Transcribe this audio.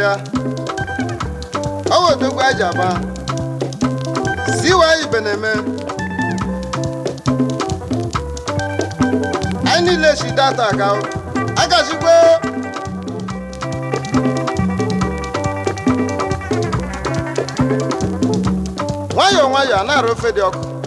ya owotekwu eji aba siwa ibe na-eme anyị niile si data aka agazikwe nwayọọ nwayọọ a na-arụ ofe dị ọkụ